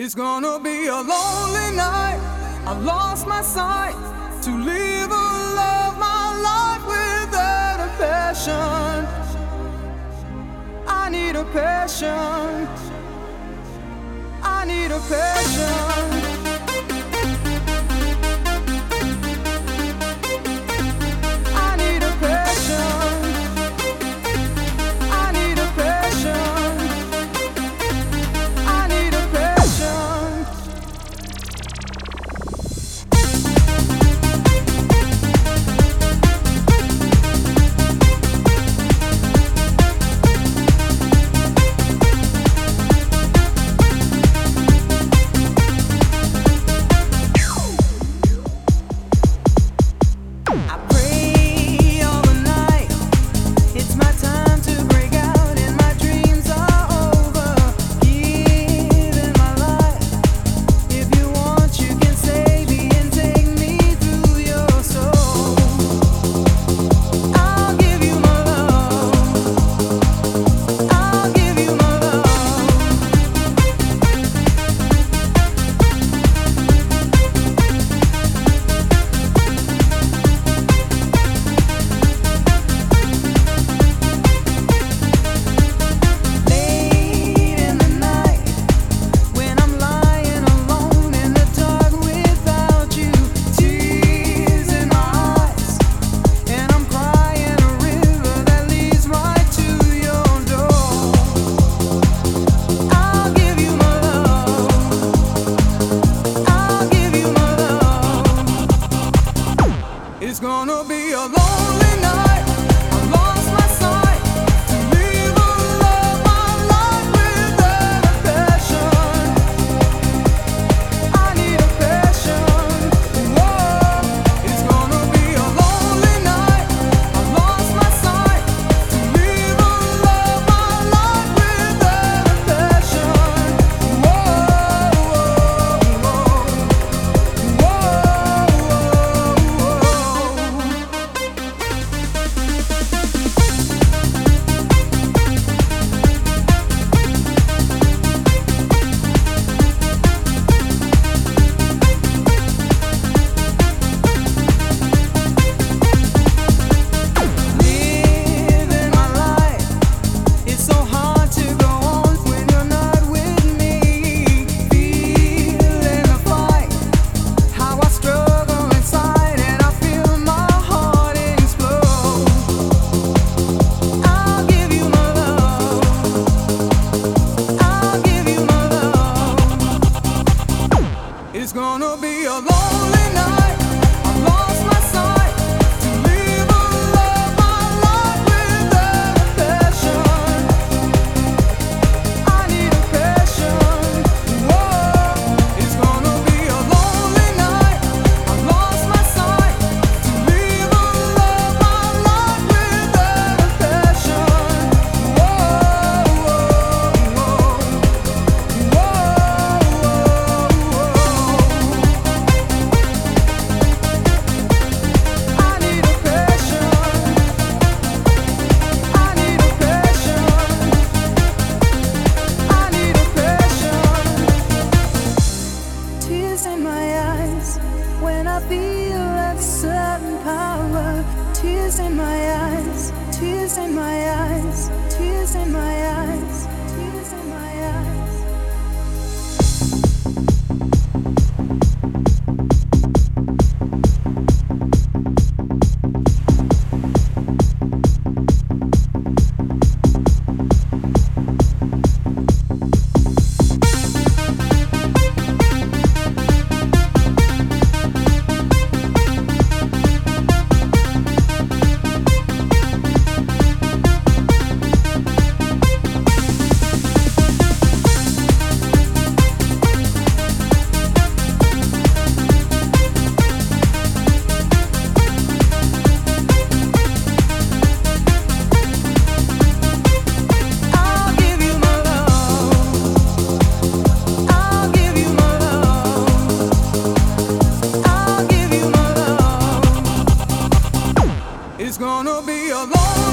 It's gonna be a lonely night. I lost my sight to live a love my life without a passion. I need a passion. I need a passion. be a lonely night. to be alone. tears in my eyes, tears in my eyes. gonna be a long